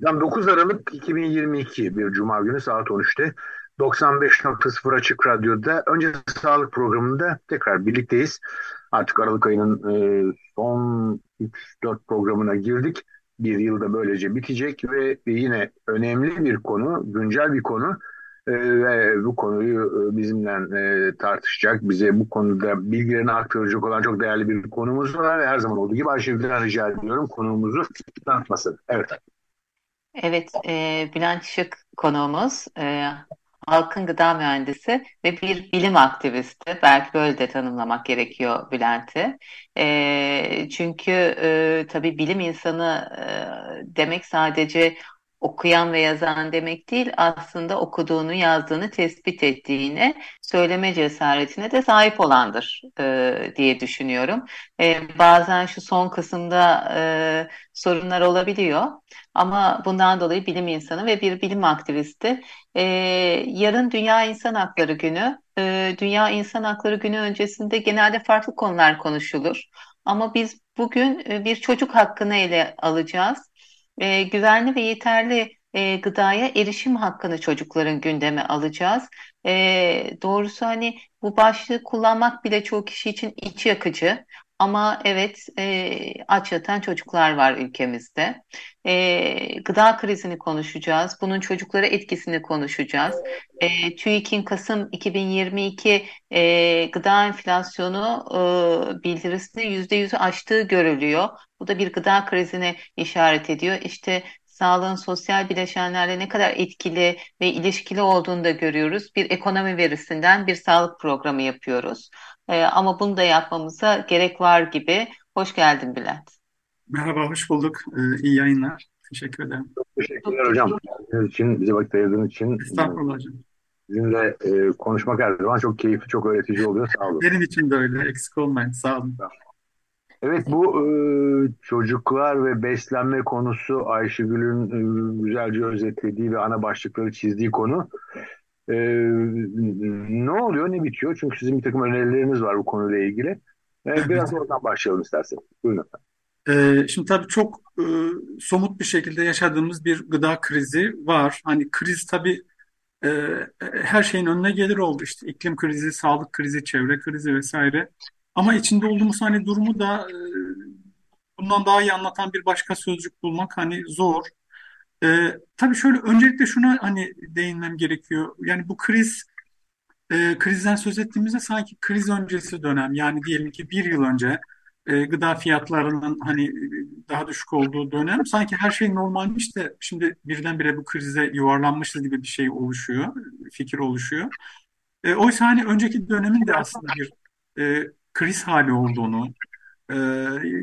Tözeren. 9 Aralık 2022 bir Cuma günü saat 13'te 95.0 Açık Radyo'da önce sağlık programında tekrar birlikteyiz. Artık Aralık ayının e, son 3-4 programına girdik. Bir yılda böylece bitecek ve yine önemli bir konu, güncel bir konu e, ve bu konuyu e, bizimle e, tartışacak, bize bu konuda bilgilerini aktaracak olan çok değerli bir konumuz var ve her zaman olduğu gibi Ayşegül'den rica ediyorum konuğumuzu tanıtmasın. Evet. Evet, e, Bülent Işık konuğumuz. E, halkın gıda mühendisi ve bir bilim aktivisti. Belki böyle de tanımlamak gerekiyor Bülent'i. E, çünkü e, tabii bilim insanı e, demek sadece okuyan ve yazan demek değil aslında okuduğunu yazdığını tespit ettiğini söyleme cesaretine de sahip olandır e, diye düşünüyorum. E, bazen şu son kısımda e, sorunlar olabiliyor ama bundan dolayı bilim insanı ve bir bilim aktivisti. E, yarın Dünya İnsan Hakları Günü. E, Dünya İnsan Hakları Günü öncesinde genelde farklı konular konuşulur. Ama biz bugün e, bir çocuk hakkını ele alacağız e, güvenli ve yeterli e, gıdaya erişim hakkını çocukların gündeme alacağız. E, doğrusu hani bu başlığı kullanmak bile çoğu kişi için iç yakıcı. Ama evet e, aç yatan çocuklar var ülkemizde. E, gıda krizini konuşacağız. Bunun çocuklara etkisini konuşacağız. E, TÜİK'in Kasım 2022 e, gıda enflasyonu e, bildirisinde %100'ü aştığı görülüyor. Bu da bir gıda krizine işaret ediyor. İşte sağlığın sosyal bileşenlerle ne kadar etkili ve ilişkili olduğunu da görüyoruz. Bir ekonomi verisinden bir sağlık programı yapıyoruz. E, ama bunu da yapmamıza gerek var gibi. Hoş geldin Bülent. Merhaba, hoş bulduk. Ee, iyi yayınlar. Teşekkür ederim. Çok teşekkürler hocam. Geldiğiniz için, bize vakit ayırdığınız için. Estağfurullah hocam. Sizinle e, konuşmak her zaman çok keyifli, çok öğretici oluyor. Sağ olun. Benim için de öyle. Eksik olmayın. Sağ olun. Evet bu e, çocuklar ve beslenme konusu Ayşegül'ün e, güzelce özetlediği ve ana başlıkları çizdiği konu. E, ne oluyor, ne bitiyor? Çünkü sizin bir takım önerileriniz var bu konuyla ilgili. E, biraz oradan başlayalım isterseniz. Buyurun efendim. Ee, şimdi tabii çok e, somut bir şekilde yaşadığımız bir gıda krizi var. Hani kriz tabii e, her şeyin önüne gelir oldu. İşte iklim krizi, sağlık krizi, çevre krizi vesaire. Ama içinde olduğumuz hani durumu da e, bundan daha iyi anlatan bir başka sözcük bulmak hani zor. E, tabii şöyle öncelikle şuna hani değinmem gerekiyor. Yani bu kriz e, krizden söz ettiğimizde sanki kriz öncesi dönem yani diyelim ki bir yıl önce e, gıda fiyatlarının hani e, daha düşük olduğu dönem sanki her şey normalmiş de şimdi birdenbire bu krize yuvarlanmışız gibi bir şey oluşuyor, fikir oluşuyor. E, oysa hani önceki dönemin de aslında bir e, kriz hali olduğunu, e,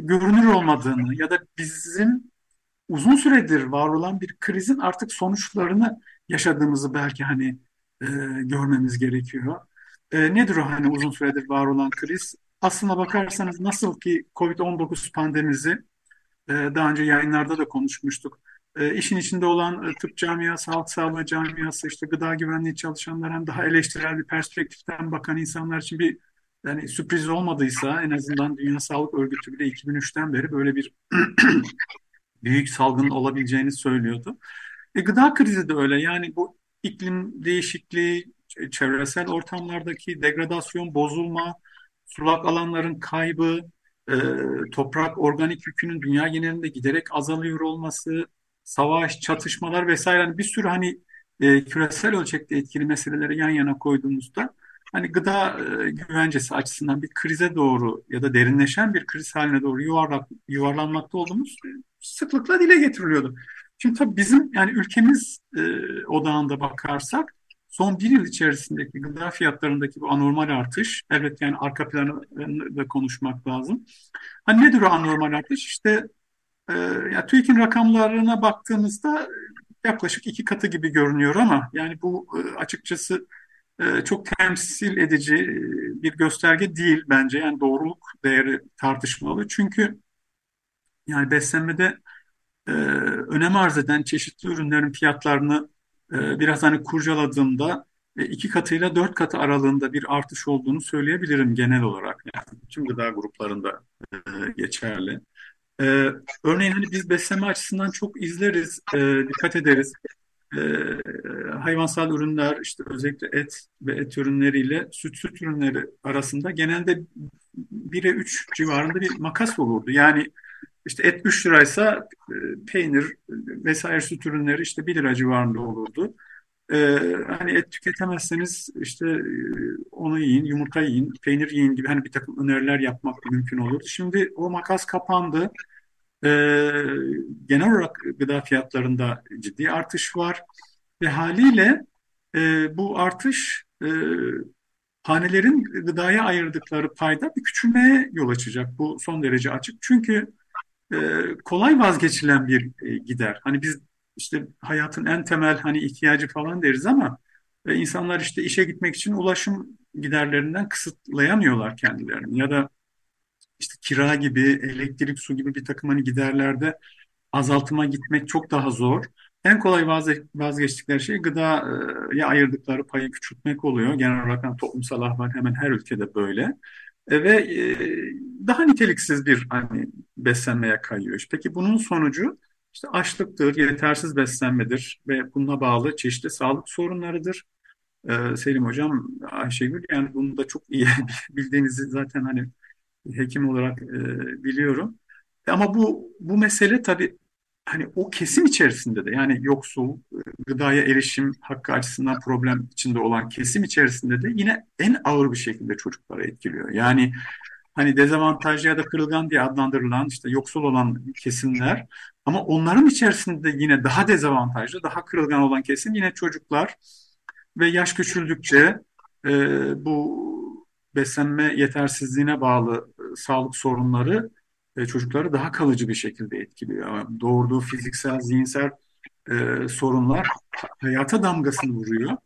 görünür olmadığını ya da bizim uzun süredir var olan bir krizin artık sonuçlarını yaşadığımızı belki hani e, görmemiz gerekiyor. E, nedir o hani uzun süredir var olan kriz? Aslına bakarsanız nasıl ki COVID-19 pandemisi e, daha önce yayınlarda da konuşmuştuk. E, işin içinde olan e, tıp camiası, halk sağlığı camiası, işte gıda güvenliği çalışanlar hem daha eleştirel bir perspektiften bakan insanlar için bir yani sürpriz olmadıysa en azından Dünya Sağlık Örgütü bile 2003'ten beri böyle bir büyük salgın olabileceğini söylüyordu. E, gıda krizi de öyle. Yani bu iklim değişikliği, çevresel ortamlardaki degradasyon, bozulma, sulak alanların kaybı, e, toprak organik yükünün dünya genelinde giderek azalıyor olması, savaş, çatışmalar vesaire hani bir sürü hani e, küresel ölçekte etkili meseleleri yan yana koyduğumuzda hani gıda e, güvencesi açısından bir krize doğru ya da derinleşen bir kriz haline doğru yuvarlak, yuvarlanmakta olduğumuz sıklıkla dile getiriliyordu. Şimdi tabii bizim yani ülkemiz e, odağında bakarsak son bir yıl içerisindeki gıda fiyatlarındaki bu anormal artış, evet yani arka planı da konuşmak lazım. Hani nedir o anormal artış? İşte E, yani TÜİK'in rakamlarına baktığımızda yaklaşık iki katı gibi görünüyor ama yani bu e, açıkçası çok temsil edici e, bir gösterge değil bence. Yani doğruluk değeri tartışmalı. Çünkü yani beslenmede e, önem arz eden çeşitli ürünlerin fiyatlarını e, biraz hani kurcaladığımda e, iki katıyla dört katı aralığında bir artış olduğunu söyleyebilirim genel olarak. Yani tüm gıda gruplarında e, geçerli. E, örneğin hani biz beslenme açısından çok izleriz, e, dikkat ederiz. E, hayvansal ürünler işte özellikle et ve et ürünleriyle süt süt ürünleri arasında genelde 1'e 3 civarında bir makas olurdu. Yani işte et 3 liraysa e, peynir vesaire süt ürünleri işte 1 lira civarında olurdu. Ee, hani et tüketemezseniz işte e, onu yiyin, yumurta yiyin, peynir yiyin gibi hani bir takım öneriler yapmak mümkün olurdu. Şimdi o makas kapandı. Ee, genel olarak gıda fiyatlarında ciddi artış var ve haliyle e, bu artış e, hanelerin gıdaya ayırdıkları payda bir küçülmeye yol açacak. Bu son derece açık. Çünkü e, kolay vazgeçilen bir e, gider. Hani biz işte hayatın en temel hani ihtiyacı falan deriz ama e, insanlar işte işe gitmek için ulaşım giderlerinden kısıtlayamıyorlar kendilerini ya da işte kira gibi, elektrik, su gibi bir takım hani giderlerde azaltıma gitmek çok daha zor. En kolay vazgeçtikleri şey gıdaya ayırdıkları payı küçültmek oluyor. Genel olarak yani toplumsal ahval hemen her ülkede böyle. E, ve e, daha niteliksiz bir hani beslenmeye kayıyor. Peki bunun sonucu işte açlıktır, yetersiz beslenmedir ve bununla bağlı çeşitli sağlık sorunlarıdır. Ee, Selim Hocam, Ayşegül yani bunu da çok iyi bildiğinizi zaten hani hekim olarak e, biliyorum. Ama bu bu mesele tabii hani o kesim içerisinde de yani yoksul, gıdaya erişim hakkı açısından problem içinde olan kesim içerisinde de yine en ağır bir şekilde çocuklara etkiliyor. Yani hani dezavantajlı ya da kırılgan diye adlandırılan işte yoksul olan kesimler ama onların içerisinde yine daha dezavantajlı, daha kırılgan olan kesim yine çocuklar ve yaş küçüldükçe e, bu beslenme yetersizliğine bağlı e, sağlık sorunları e, çocukları daha kalıcı bir şekilde etkiliyor. Doğurduğu fiziksel, zihinsel e, sorunlar hayata damgasını vuruyor.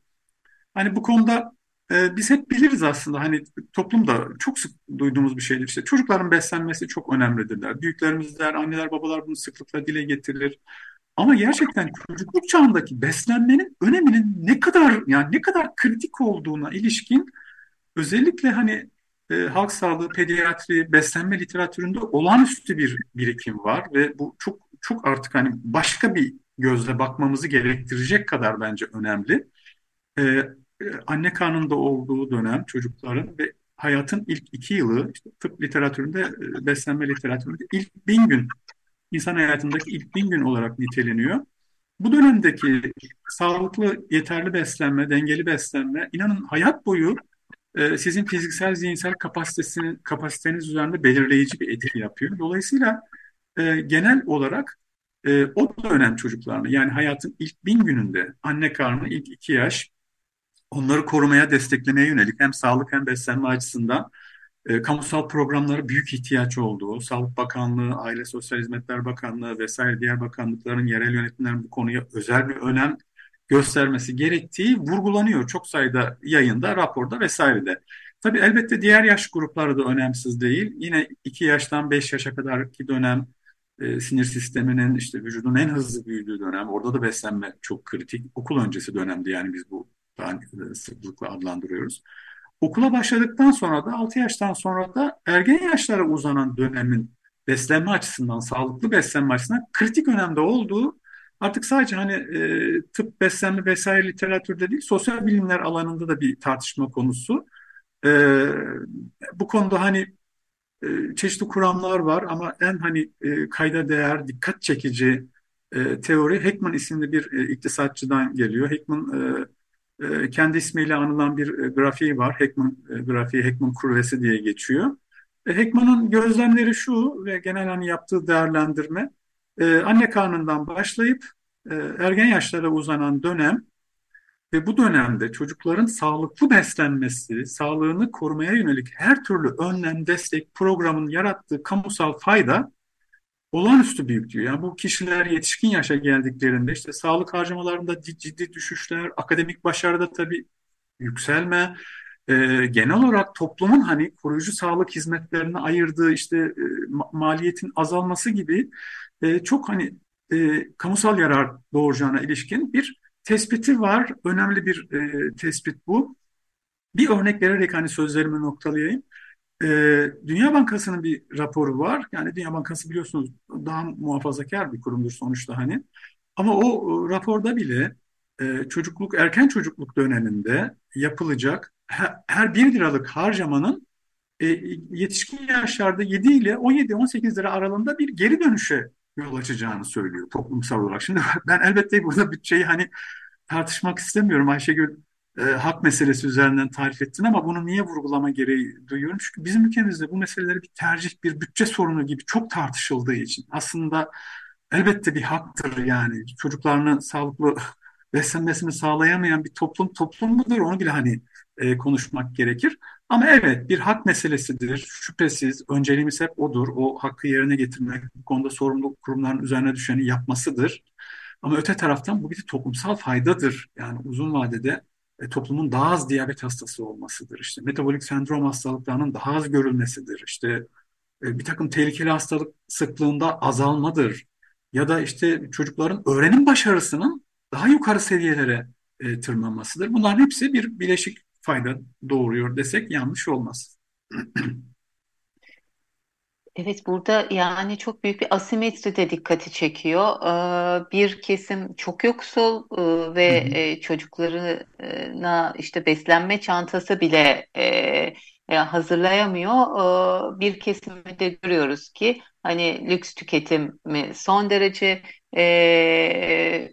Hani bu konuda e, biz hep biliriz aslında hani toplumda çok sık duyduğumuz bir şeydir işte çocukların beslenmesi çok önemlidirler. Büyüklerimizler, anneler, babalar bunu sıklıkla dile getirir. Ama gerçekten çocukluk çağındaki beslenmenin öneminin ne kadar yani ne kadar kritik olduğuna ilişkin özellikle hani e, halk sağlığı, pediatri, beslenme literatüründe olağanüstü bir birikim var ve bu çok çok artık hani başka bir gözle bakmamızı gerektirecek kadar bence önemli. E, anne karnında olduğu dönem çocukların ve hayatın ilk iki yılı işte tıp literatüründe, e, beslenme literatüründe ilk bin gün, insan hayatındaki ilk bin gün olarak niteleniyor. Bu dönemdeki sağlıklı, yeterli beslenme, dengeli beslenme, inanın hayat boyu e, sizin fiziksel, zihinsel kapasitesini, kapasiteniz üzerinde belirleyici bir etki yapıyor. Dolayısıyla e, genel olarak e, o dönem çocuklarını, yani hayatın ilk bin gününde, anne karnı ilk iki yaş, onları korumaya, desteklemeye yönelik hem sağlık hem beslenme açısından e, kamusal programlara büyük ihtiyaç olduğu, Sağlık Bakanlığı, Aile Sosyal Hizmetler Bakanlığı vesaire diğer bakanlıkların, yerel yönetimlerin bu konuya özel bir önem göstermesi gerektiği vurgulanıyor çok sayıda yayında, raporda vesairede. Tabii elbette diğer yaş grupları da önemsiz değil. Yine 2 yaştan 5 yaşa kadar ki dönem e, sinir sisteminin işte vücudun en hızlı büyüdüğü dönem. Orada da beslenme çok kritik. Okul öncesi dönemdi yani biz bu daha sıklıkla adlandırıyoruz. Okula başladıktan sonra da 6 yaştan sonra da ergen yaşlara uzanan dönemin beslenme açısından, sağlıklı beslenme açısından kritik önemde olduğu artık sadece hani e, tıp, beslenme vesaire literatürde değil, sosyal bilimler alanında da bir tartışma konusu. E, bu konuda hani e, çeşitli kuramlar var ama en hani e, kayda değer, dikkat çekici e, teori Heckman isimli bir e, iktisatçıdan geliyor. Heckman e, e, kendi ismiyle anılan bir e, grafiği var. Heckman e, grafiği, Heckman kurvesi diye geçiyor. Heckman'ın gözlemleri şu ve genel hani yaptığı değerlendirme e, anne karnından başlayıp e, ergen yaşlara uzanan dönem ve bu dönemde çocukların sağlıklı beslenmesi, sağlığını korumaya yönelik her türlü önlem, destek programın yarattığı kamusal fayda olağanüstü büyük diyor. Yani bu kişiler yetişkin yaşa geldiklerinde işte sağlık harcamalarında ciddi düşüşler, akademik başarıda tabii yükselme, e, genel olarak toplumun hani koruyucu sağlık hizmetlerine ayırdığı işte e, maliyetin azalması gibi e, çok hani e, kamusal yarar doğuracağına ilişkin bir tespiti var. Önemli bir e, tespit bu. Bir örnek vererek hani sözlerimi noktalayayım. E, Dünya Bankası'nın bir raporu var. Yani Dünya Bankası biliyorsunuz daha muhafazakar bir kurumdur sonuçta hani. Ama o e, raporda bile e, çocukluk, erken çocukluk döneminde yapılacak her, her 1 liralık harcamanın e, yetişkin yaşlarda 7 ile 17-18 lira aralığında bir geri dönüşe yol açacağını söylüyor toplumsal olarak. Şimdi ben elbette burada bütçeyi hani tartışmak istemiyorum Ayşegül e, hak meselesi üzerinden tarif ettin ama bunu niye vurgulama gereği duyuyorum? Çünkü bizim ülkemizde bu meseleleri bir tercih, bir bütçe sorunu gibi çok tartışıldığı için aslında elbette bir haktır yani çocuklarını sağlıklı beslenmesini sağlayamayan bir toplum toplum mudur onu bile hani e, konuşmak gerekir. Ama evet bir hak meselesidir. Şüphesiz önceliğimiz hep odur. O hakkı yerine getirmek, bu konuda sorumlu kurumların üzerine düşeni yapmasıdır. Ama öte taraftan bu bir toplumsal faydadır. Yani uzun vadede e, toplumun daha az diyabet hastası olmasıdır. İşte metabolik sendrom hastalıklarının daha az görülmesidir. İşte e, bir takım tehlikeli hastalık sıklığında azalmadır. Ya da işte çocukların öğrenim başarısının daha yukarı seviyelere e, tırmanmasıdır. Bunların hepsi bir bileşik fayda doğuruyor desek yanlış olmaz. Evet burada yani çok büyük bir asimetri de dikkati çekiyor. Ee, bir kesim çok yoksul e, ve hı hı. E, çocuklarına işte beslenme çantası bile e, hazırlayamıyor. Ee, bir kesimi de görüyoruz ki hani lüks tüketimi son derece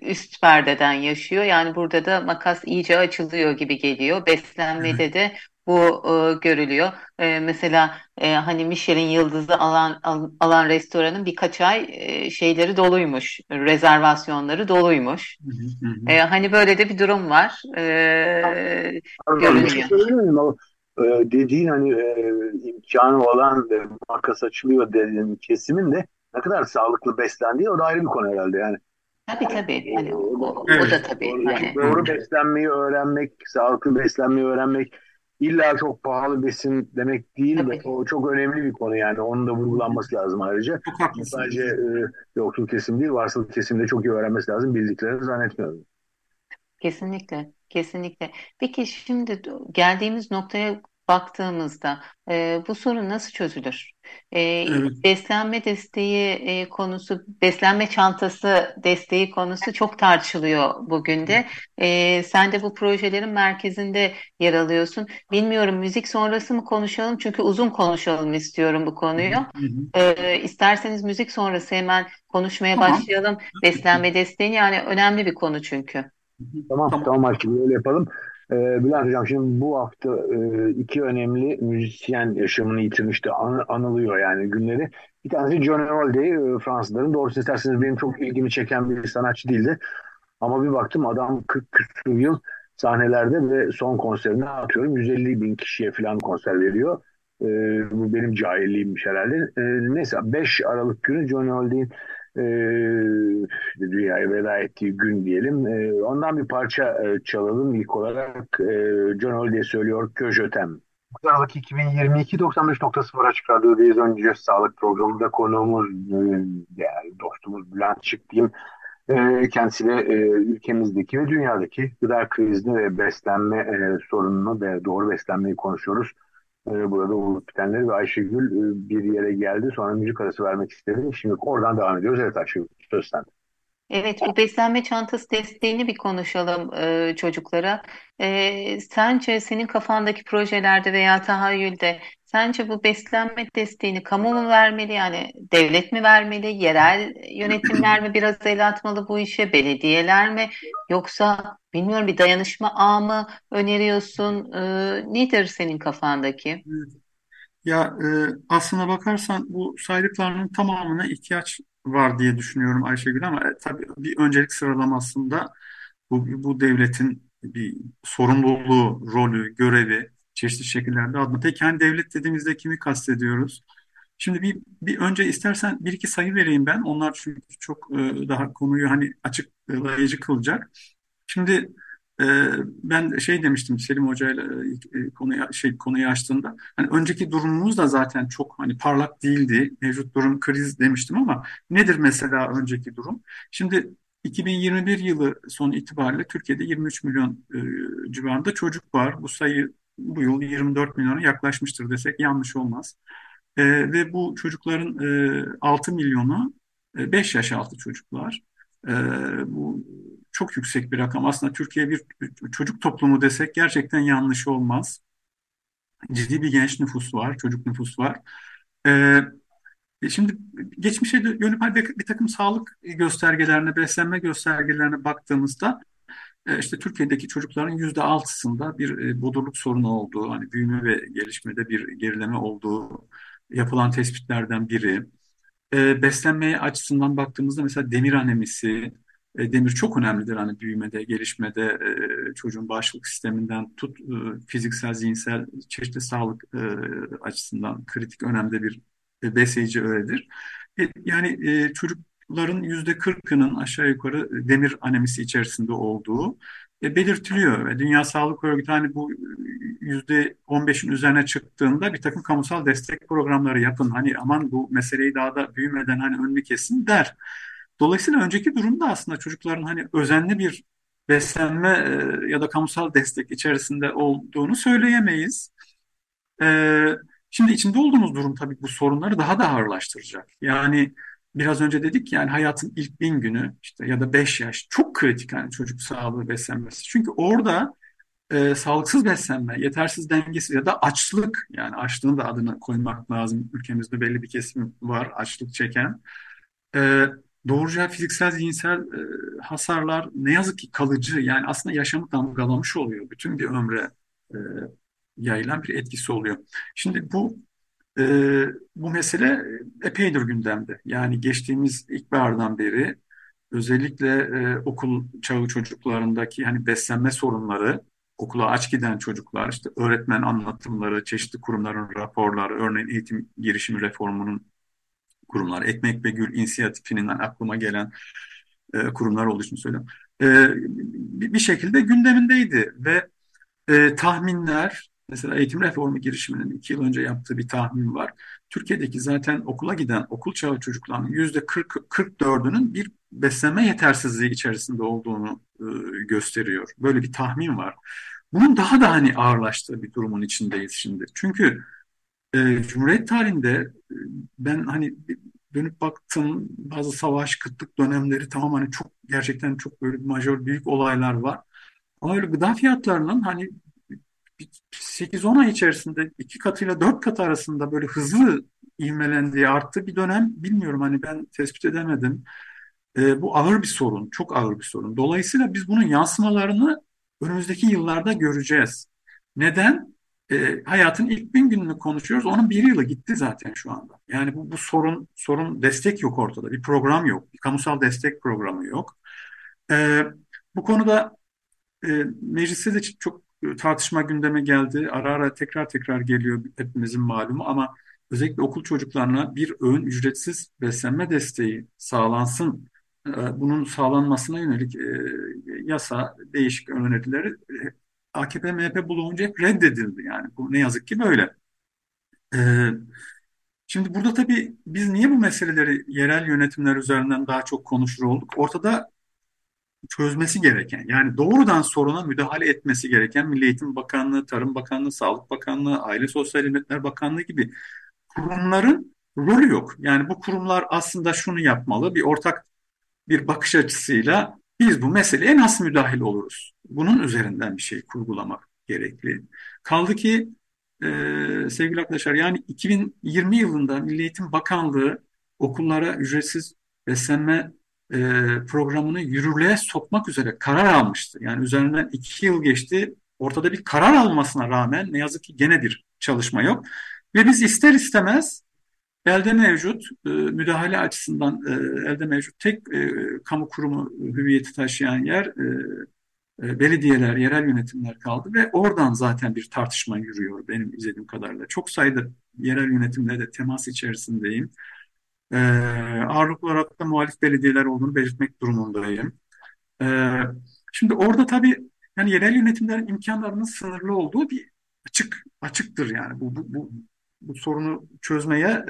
üst perdeden yaşıyor. Yani burada da makas iyice açılıyor gibi geliyor. Beslenmede de bu e, görülüyor. E, mesela e, hani Michelin yıldızı alan al, alan restoranın birkaç ay e, şeyleri doluymuş, rezervasyonları doluymuş. Hı hı. E, hani böyle de bir durum var. E, görünüyor. Şey e, dediğin hani e, imkanı olan e, makas açılıyor dediğin kesimin de ne kadar sağlıklı beslendiği o da ayrı bir konu herhalde yani. Tabii tabii. Hani, o, evet. o da tabii. Doğru, hani. doğru beslenmeyi öğrenmek, sağlıklı beslenmeyi öğrenmek illa çok pahalı besin demek değil de o çok önemli bir konu yani. Onun da vurgulanması lazım ayrıca. Çok Sadece e, yoksul kesim değil, varsıl kesim de çok iyi öğrenmesi lazım. Bildiklerini zannetmiyorum. Kesinlikle, kesinlikle. Peki şimdi geldiğimiz noktaya baktığımızda e, bu sorun nasıl çözülür? E, evet. Beslenme desteği e, konusu, beslenme çantası desteği konusu çok tartışılıyor bugün de. E, sen de bu projelerin merkezinde yer alıyorsun. Bilmiyorum müzik sonrası mı konuşalım? Çünkü uzun konuşalım istiyorum bu konuyu. E, isterseniz müzik sonrası hemen konuşmaya tamam. başlayalım. Beslenme desteği yani önemli bir konu çünkü. Tamam, tamam, tamam öyle yapalım. Ee, Bülent Hocam şimdi bu hafta e, iki önemli müzisyen yaşamını yitirmişti. An, anılıyor yani günleri. Bir tanesi John Holday, e, Fransızların. Doğrusu isterseniz benim çok ilgimi çeken bir sanatçı değildi. Ama bir baktım adam 40 küsur yıl sahnelerde ve son konserine atıyorum 150 bin kişiye falan konser veriyor. E, bu benim cahilliğimmiş herhalde. E, neyse 5 Aralık günü John Holday'in e, dünyaya veda ettiği gün diyelim. E, ondan bir parça e, çalalım ilk olarak. E, John Holiday söylüyor Köjötem. Aralık 2022 95.0 Açık Radyo'dayız. Önce sağlık programında konuğumuz e, değerli dostumuz Bülent Çık diyeyim. E, kendisiyle e, ülkemizdeki ve dünyadaki gıda krizini ve beslenme e, sorununu ve doğru beslenmeyi konuşuyoruz. Ee, burada olup bitenleri ve Ayşegül e, bir yere geldi. Sonra müzik arası vermek istedi. Şimdi oradan devam ediyoruz. Evet Ayşegül söz sende. Evet, bu beslenme çantası desteğini bir konuşalım e, çocuklara. E, sence senin kafandaki projelerde veya tahayyülde sence bu beslenme desteğini kamu mu vermeli yani devlet mi vermeli, yerel yönetimler mi biraz el atmalı bu işe, belediyeler mi yoksa bilmiyorum bir dayanışma ağı mı öneriyorsun? E, nedir senin kafandaki? Ya e, aslına bakarsan bu saydıklarının tamamına ihtiyaç var diye düşünüyorum Ayşegül ama e, tabii bir öncelik sıralamasında bu, bu devletin bir sorumluluğu, rolü, görevi çeşitli şekillerde adına. Peki hani devlet dediğimizde kimi kastediyoruz? Şimdi bir, bir önce istersen bir iki sayı vereyim ben. Onlar çünkü çok e, daha konuyu hani açıklayıcı kılacak. Şimdi e, ben şey demiştim Selim Hoca ile e, konuyu şey konuyu açtığında hani önceki durumumuz da zaten çok hani parlak değildi. Mevcut durum kriz demiştim ama nedir mesela önceki durum? Şimdi 2021 yılı son itibariyle Türkiye'de 23 milyon e, civarında çocuk var. Bu sayı bu yıl 24 milyona yaklaşmıştır desek yanlış olmaz. E, ve bu çocukların e, 6 milyonu e, 5 yaş altı çocuklar. E, bu çok yüksek bir rakam. Aslında Türkiye bir çocuk toplumu desek gerçekten yanlış olmaz. Ciddi bir genç nüfus var, çocuk nüfus var. E, şimdi geçmişe dönüp bir, bir takım sağlık göstergelerine, beslenme göstergelerine baktığımızda işte Türkiye'deki çocukların yüzde altısında bir e, bodurluk sorunu olduğu, hani büyüme ve gelişmede bir gerileme olduğu yapılan tespitlerden biri. E, beslenmeye açısından baktığımızda mesela demir anemisi, e, demir çok önemlidir hani büyümede, gelişmede, e, çocuğun bağışıklık sisteminden tut e, fiziksel, zihinsel, çeşitli sağlık e, açısından kritik önemde bir e, besleyici öğedir. E, yani e, çocukların yüzde kırkının aşağı yukarı demir anemisi içerisinde olduğu e, belirtiliyor. Ve Dünya Sağlık Örgütü hani bu yüzde 15'in üzerine çıktığında bir takım kamusal destek programları yapın. Hani aman bu meseleyi daha da büyümeden hani önünü kesin der. Dolayısıyla önceki durumda aslında çocukların hani özenli bir beslenme e, ya da kamusal destek içerisinde olduğunu söyleyemeyiz. E, şimdi içinde olduğumuz durum tabii bu sorunları daha da ağırlaştıracak. Yani biraz önce dedik yani hayatın ilk bin günü işte ya da beş yaş çok kritik yani çocuk sağlığı beslenmesi. Çünkü orada e, sağlıksız beslenme, yetersiz dengesiz ya da açlık yani açlığın da adını koymak lazım. Ülkemizde belli bir kesim var açlık çeken. E, doğuracağı fiziksel, zihinsel e, hasarlar ne yazık ki kalıcı yani aslında yaşamı damgalamış oluyor. Bütün bir ömre e, yayılan bir etkisi oluyor. Şimdi bu e, bu mesele epeydir gündemde. Yani geçtiğimiz ilkbahardan beri özellikle e, okul çağı çocuklarındaki hani beslenme sorunları, okula aç giden çocuklar, işte öğretmen anlatımları, çeşitli kurumların raporları, örneğin eğitim girişimi reformunun kurumlar, Ekmek ve Gül inisiyatifinin aklıma gelen e, kurumlar olduğu için söylüyorum. E, bir şekilde gündemindeydi ve e, tahminler, mesela eğitim reformu girişiminin iki yıl önce yaptığı bir tahmin var. Türkiye'deki zaten okula giden okul çağı çocuklarının yüzde 40, 44'ünün bir beslenme yetersizliği içerisinde olduğunu e, gösteriyor. Böyle bir tahmin var. Bunun daha da hani ağırlaştığı bir durumun içindeyiz şimdi. Çünkü e, Cumhuriyet tarihinde e, ben hani dönüp baktım bazı savaş, kıtlık dönemleri tamam hani çok gerçekten çok böyle majör büyük olaylar var. Ama öyle gıda fiyatlarının hani 8-10 ay içerisinde iki katıyla dört kat arasında böyle hızlı ivmelendiği arttı bir dönem bilmiyorum hani ben tespit edemedim. E, bu ağır bir sorun, çok ağır bir sorun. Dolayısıyla biz bunun yansımalarını önümüzdeki yıllarda göreceğiz. Neden? E, hayatın ilk bin gününü konuşuyoruz. Onun bir yılı gitti zaten şu anda. Yani bu, bu sorun sorun destek yok ortada. Bir program yok. Bir kamusal destek programı yok. E, bu konuda e, mecliste de çok tartışma gündeme geldi. Ara ara tekrar tekrar geliyor hepimizin malumu ama özellikle okul çocuklarına bir öğün ücretsiz beslenme desteği sağlansın. E, bunun sağlanmasına yönelik e, yasa değişik önerileri e, AKP MHP bulunca hep reddedildi yani. Bu ne yazık ki böyle. Şimdi burada tabii biz niye bu meseleleri yerel yönetimler üzerinden daha çok konuşur olduk? Ortada çözmesi gereken yani doğrudan soruna müdahale etmesi gereken Milli Eğitim Bakanlığı, Tarım Bakanlığı, Sağlık Bakanlığı, Aile Sosyal Hizmetler Bakanlığı gibi kurumların rolü yok. Yani bu kurumlar aslında şunu yapmalı, bir ortak bir bakış açısıyla biz bu meseleye nasıl müdahil oluruz? Bunun üzerinden bir şey kurgulamak gerekli. Kaldı ki e, sevgili arkadaşlar yani 2020 yılında Milli Eğitim Bakanlığı okullara ücretsiz beslenme e, programını yürürlüğe sokmak üzere karar almıştı. Yani üzerinden iki yıl geçti. Ortada bir karar almasına rağmen ne yazık ki gene bir çalışma yok. Ve biz ister istemez elde mevcut e, müdahale açısından e, elde mevcut tek e, kamu kurumu hüviyeti taşıyan yer e, e, belediyeler, yerel yönetimler kaldı ve oradan zaten bir tartışma yürüyor benim izlediğim kadarıyla. Çok sayıda yerel yönetimle de temas içerisindeyim. E, ağırlıklı olarak da muhalif belediyeler olduğunu belirtmek durumundayım. E, şimdi orada tabii yani yerel yönetimlerin imkanlarının sınırlı olduğu bir açık açıktır yani bu bu, bu, bu sorunu çözmeye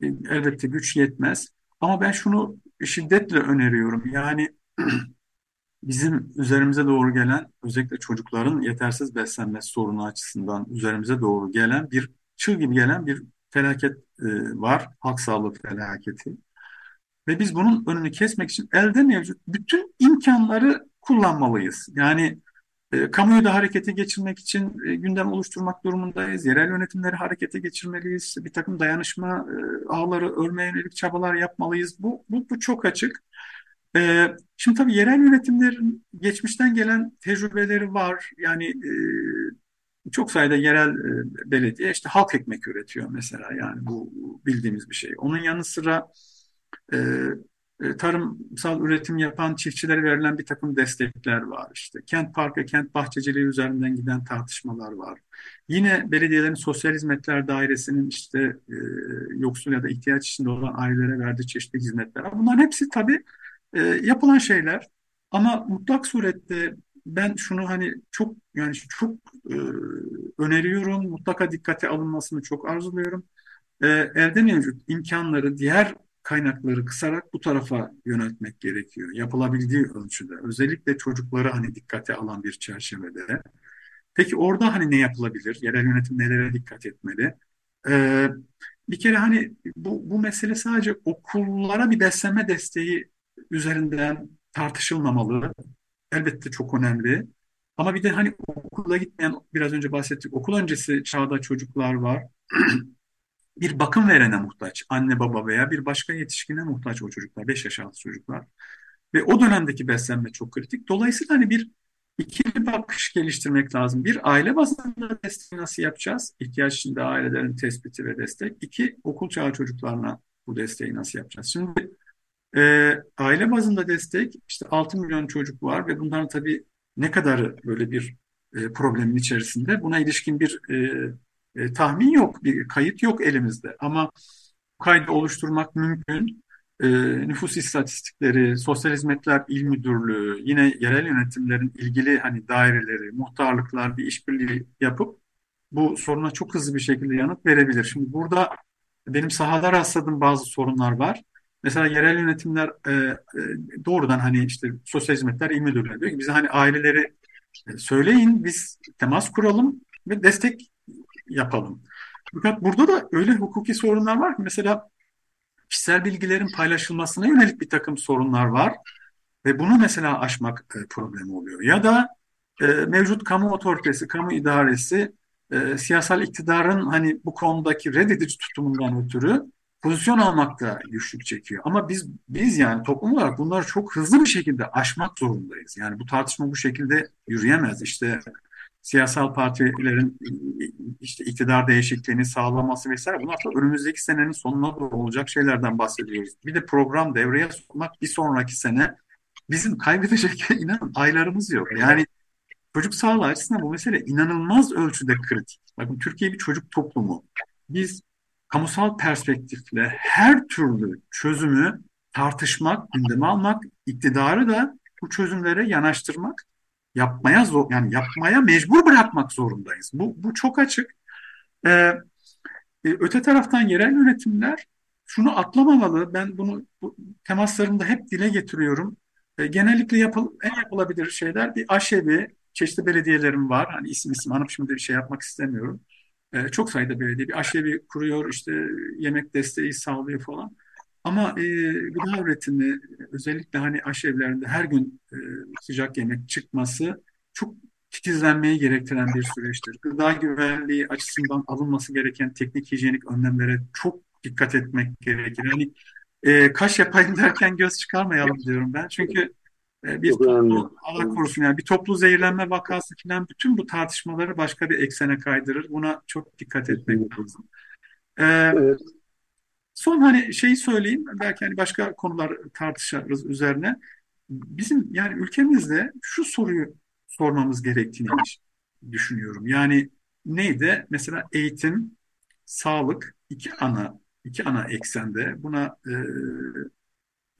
e, elbette güç yetmez. Ama ben şunu şiddetle öneriyorum. Yani bizim üzerimize doğru gelen özellikle çocukların yetersiz beslenme sorunu açısından üzerimize doğru gelen bir çığ gibi gelen bir felaket e, var. Halk sağlığı felaketi. Ve biz bunun önünü kesmek için elde mevcut bütün imkanları kullanmalıyız. Yani e, kamuoyu da harekete geçirmek için e, gündem oluşturmak durumundayız. Yerel yönetimleri harekete geçirmeliyiz. Bir takım dayanışma e, ağları örmeye yönelik çabalar yapmalıyız. Bu, bu, bu çok açık. E, şimdi tabii yerel yönetimlerin geçmişten gelen tecrübeleri var. Yani e, çok sayıda yerel e, belediye işte halk ekmek üretiyor mesela yani bu bildiğimiz bir şey. Onun yanı sıra e, e, tarımsal üretim yapan çiftçilere verilen bir takım destekler var. İşte kent parkı, kent bahçeciliği üzerinden giden tartışmalar var. Yine belediyelerin sosyal hizmetler dairesinin işte e, yoksul ya da ihtiyaç içinde olan ailelere verdiği çeşitli hizmetler. Bunların hepsi tabii e, yapılan şeyler. Ama mutlak surette ben şunu hani çok yani çok e, öneriyorum. Mutlaka dikkate alınmasını çok arzuluyorum. E, elde mevcut imkanları diğer kaynakları kısarak bu tarafa yöneltmek gerekiyor. Yapılabildiği ölçüde. Özellikle çocukları hani dikkate alan bir çerçevede. Peki orada hani ne yapılabilir? Yerel yönetim nelere dikkat etmeli? Ee, bir kere hani bu, bu mesele sadece okullara bir beslenme desteği üzerinden tartışılmamalı. Elbette çok önemli. Ama bir de hani okula gitmeyen biraz önce bahsettik okul öncesi çağda çocuklar var. bir bakım verene muhtaç. Anne baba veya bir başka yetişkine muhtaç o çocuklar. 5 yaş altı çocuklar. Ve o dönemdeki beslenme çok kritik. Dolayısıyla hani bir ikili bakış geliştirmek lazım. Bir aile bazında desteği nasıl yapacağız? İhtiyaç içinde ailelerin tespiti ve destek. İki okul çağı çocuklarına bu desteği nasıl yapacağız? Şimdi e, aile bazında destek işte 6 milyon çocuk var ve bunların tabii ne kadarı böyle bir e, problemin içerisinde buna ilişkin bir e, e, tahmin yok, bir kayıt yok elimizde. Ama kaydı oluşturmak mümkün. E, nüfus istatistikleri, Sosyal Hizmetler İl Müdürlüğü, yine yerel yönetimlerin ilgili hani daireleri, muhtarlıklar bir işbirliği yapıp bu soruna çok hızlı bir şekilde yanıt verebilir. Şimdi burada benim sahada rastladığım bazı sorunlar var. Mesela yerel yönetimler e, e, doğrudan hani işte Sosyal Hizmetler İl Müdürlüğü diyor ki bize hani aileleri e, söyleyin biz temas kuralım ve destek yapalım. Fakat burada da öyle hukuki sorunlar var ki mesela kişisel bilgilerin paylaşılmasına yönelik bir takım sorunlar var ve bunu mesela aşmak e, problemi oluyor. Ya da e, mevcut kamu otoritesi, kamu idaresi e, siyasal iktidarın hani bu konudaki reddedici tutumundan ötürü pozisyon almakta güçlük çekiyor. Ama biz biz yani toplum olarak bunları çok hızlı bir şekilde aşmak zorundayız. Yani bu tartışma bu şekilde yürüyemez. İşte siyasal partilerin işte iktidar değişikliğini sağlaması vesaire bunlar da önümüzdeki senenin sonuna doğru olacak şeylerden bahsediyoruz. Bir de program devreye sokmak bir sonraki sene bizim kaybedecek inanın aylarımız yok. Yani çocuk sağlığı açısından bu mesele inanılmaz ölçüde kritik. Bakın Türkiye bir çocuk toplumu. Biz kamusal perspektifle her türlü çözümü tartışmak, gündeme almak, iktidarı da bu çözümlere yanaştırmak yapmaya zor yani yapmaya mecbur bırakmak zorundayız. Bu bu çok açık. Ee, e, öte taraftan yerel yönetimler şunu atlamamalı. Ben bunu bu, temaslarımda hep dile getiriyorum. E, genellikle yapıl, en yapılabilir şeyler bir aşevi, çeşitli belediyelerim var. Hani isim isim anıp şimdi bir şey yapmak istemiyorum. E, çok sayıda belediye bir aşevi kuruyor, işte yemek desteği sağlıyor falan. Ama e, gıda üretimi özellikle hani aşevlerinde her gün e, sıcak yemek çıkması çok titizlenmeyi gerektiren bir süreçtir. Gıda güvenliği açısından alınması gereken teknik hijyenik önlemlere çok dikkat etmek gerekir. Yani e, kaş yapayım derken göz çıkarmayalım diyorum ben. Çünkü e, bir toplu, Allah korusun yani bir toplu zehirlenme vakası falan bütün bu tartışmaları başka bir eksene kaydırır. Buna çok dikkat etmek lazım. Ee, evet. Son hani şeyi söyleyeyim, belki hani başka konular tartışırız üzerine. Bizim yani ülkemizde şu soruyu sormamız gerektiğini düşünüyorum. Yani neydi? Mesela eğitim, sağlık iki ana iki ana eksende. Buna e,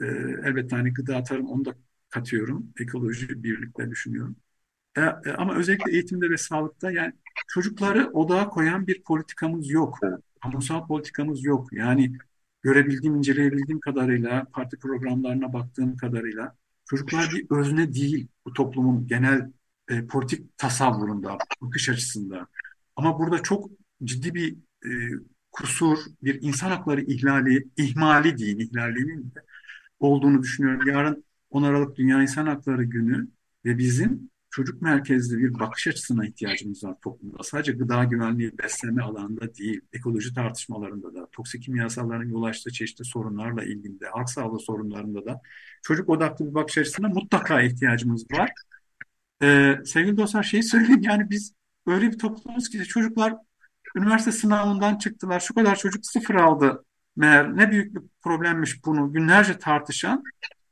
e, elbette hani gıda tarım onu da katıyorum. Ekoloji birlikte düşünüyorum. E, e, ama özellikle eğitimde ve sağlıkta yani çocukları odağa koyan bir politikamız yok. Kamusal politikamız yok. Yani görebildiğim, inceleyebildiğim kadarıyla, parti programlarına baktığım kadarıyla çocuklar bir özne değil bu toplumun genel e, politik tasavvurunda, bakış açısında. Ama burada çok ciddi bir e, kusur, bir insan hakları ihlali, ihmali değil, ihlalinin de olduğunu düşünüyorum. Yarın 10 Aralık Dünya İnsan Hakları Günü ve bizim çocuk merkezli bir bakış açısına ihtiyacımız var toplumda. Sadece gıda güvenliği, beslenme alanında değil, ekoloji tartışmalarında da, toksik kimyasalların yol açtığı çeşitli sorunlarla ilgili de, halk sağlığı sorunlarında da çocuk odaklı bir bakış açısına mutlaka ihtiyacımız var. Ee, sevgili dostlar şeyi söyleyeyim yani biz öyle bir toplumuz ki çocuklar üniversite sınavından çıktılar, şu kadar çocuk sıfır aldı meğer ne büyük bir problemmiş bunu günlerce tartışan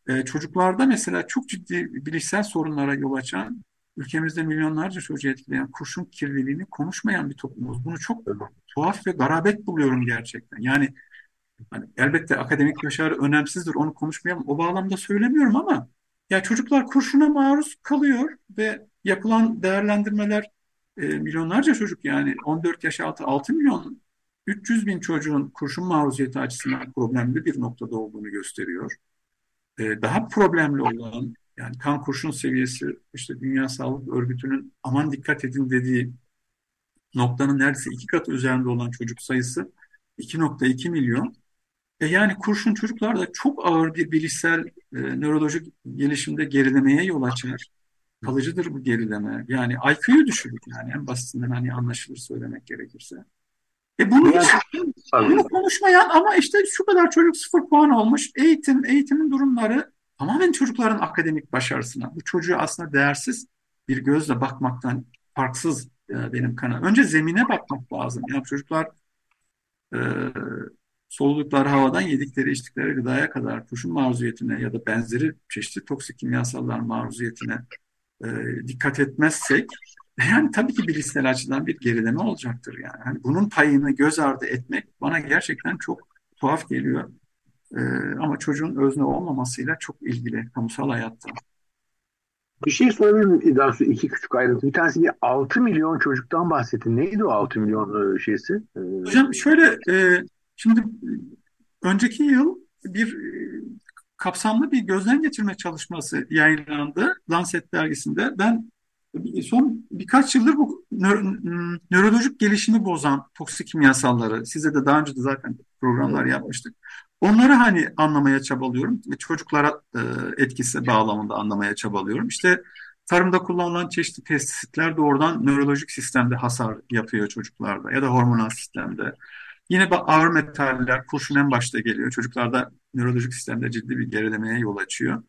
e, çocuklarda mesela çok ciddi bilişsel sorunlara yol açan ülkemizde milyonlarca çocuğu etkileyen kurşun kirliliğini konuşmayan bir toplumuz. Bunu çok tuhaf ve garabet buluyorum gerçekten. Yani hani elbette akademik başarı önemsizdir onu konuşmayalım. O bağlamda söylemiyorum ama ya çocuklar kurşuna maruz kalıyor ve yapılan değerlendirmeler e, milyonlarca çocuk yani 14 yaş altı 6 milyon 300 bin çocuğun kurşun maruziyeti açısından problemli bir noktada olduğunu gösteriyor. E, daha problemli olan yani kan kurşun seviyesi işte Dünya Sağlık Örgütü'nün aman dikkat edin dediği noktanın neredeyse iki katı üzerinde olan çocuk sayısı 2.2 milyon. E yani kurşun çocuklarda çok ağır bir bilişsel e, nörolojik gelişimde gerilemeye yol açar. Kalıcıdır bu gerileme. Yani IQ'yu düşürür yani en basitinden hani anlaşılır söylemek gerekirse. E bunu hiç bunu konuşmayan ama işte şu kadar çocuk sıfır puan olmuş. Eğitim, eğitimin durumları tamamen çocukların akademik başarısına. Bu çocuğu aslında değersiz bir gözle bakmaktan farksız e, benim kanım. Önce zemine bakmak lazım. Yani çocuklar e, soludukları havadan yedikleri içtikleri gıdaya kadar kurşun maruziyetine ya da benzeri çeşitli toksik kimyasallar maruziyetine e, dikkat etmezsek yani tabii ki bilişsel açıdan bir gerileme olacaktır yani. yani. Bunun payını göz ardı etmek bana gerçekten çok tuhaf geliyor. Ee, ama çocuğun özne olmamasıyla çok ilgili kamusal hayatta. Bir şey sorabilir miyim İdransu? İki küçük ayrıntı. Bir tanesi bir 6 milyon çocuktan bahsettin. Neydi o 6 milyon e, şeysi? Ee... Hocam şöyle e, şimdi önceki yıl bir e, kapsamlı bir gözden geçirme çalışması yayınlandı Lancet dergisinde. Ben son birkaç yıldır bu nö nörolojik gelişimi bozan toksik kimyasalları, size de daha önce de zaten programlar yapmıştık. Onları hani anlamaya çabalıyorum ve çocuklara e, etkisi bağlamında anlamaya çabalıyorum. İşte tarımda kullanılan çeşitli pestisitler doğrudan nörolojik sistemde hasar yapıyor çocuklarda ya da hormonal sistemde. Yine ağır metaller, kurşun en başta geliyor. Çocuklarda nörolojik sistemde ciddi bir gerilemeye yol açıyor.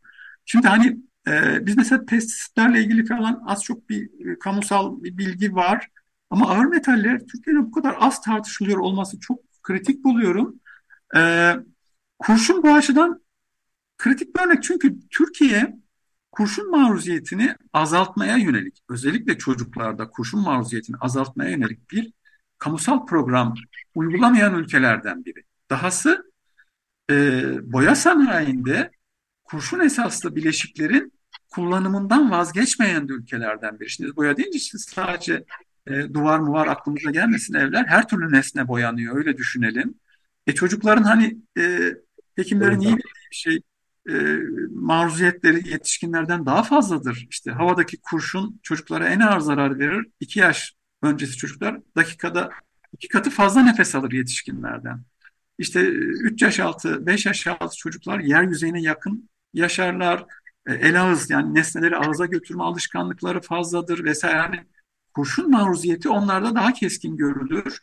Şimdi hani ee, biz mesela pestisitlerle ilgili falan az çok bir e, kamusal bir bilgi var. Ama ağır metaller Türkiye'de bu kadar az tartışılıyor olması çok kritik buluyorum. Ee, kurşun bu açıdan kritik bir örnek çünkü Türkiye kurşun maruziyetini azaltmaya yönelik, özellikle çocuklarda kurşun maruziyetini azaltmaya yönelik bir kamusal program uygulamayan ülkelerden biri. Dahası e, boya sanayinde kurşun esaslı bileşiklerin kullanımından vazgeçmeyen de ülkelerden biri. Şimdi boya deyince sadece e, duvar muvar aklımıza gelmesin evler. Her türlü nesne boyanıyor öyle düşünelim. E çocukların hani e, hekimlerin iyi bildiği bir şey e, maruziyetleri yetişkinlerden daha fazladır. İşte havadaki kurşun çocuklara en ağır zarar verir. İki yaş öncesi çocuklar dakikada iki katı fazla nefes alır yetişkinlerden. İşte 3 yaş altı, 5 yaş altı çocuklar yer yüzeyine yakın yaşarlar. E, el ağız yani nesneleri ağza götürme alışkanlıkları fazladır vesaire. Yani kurşun maruziyeti onlarda daha keskin görülür,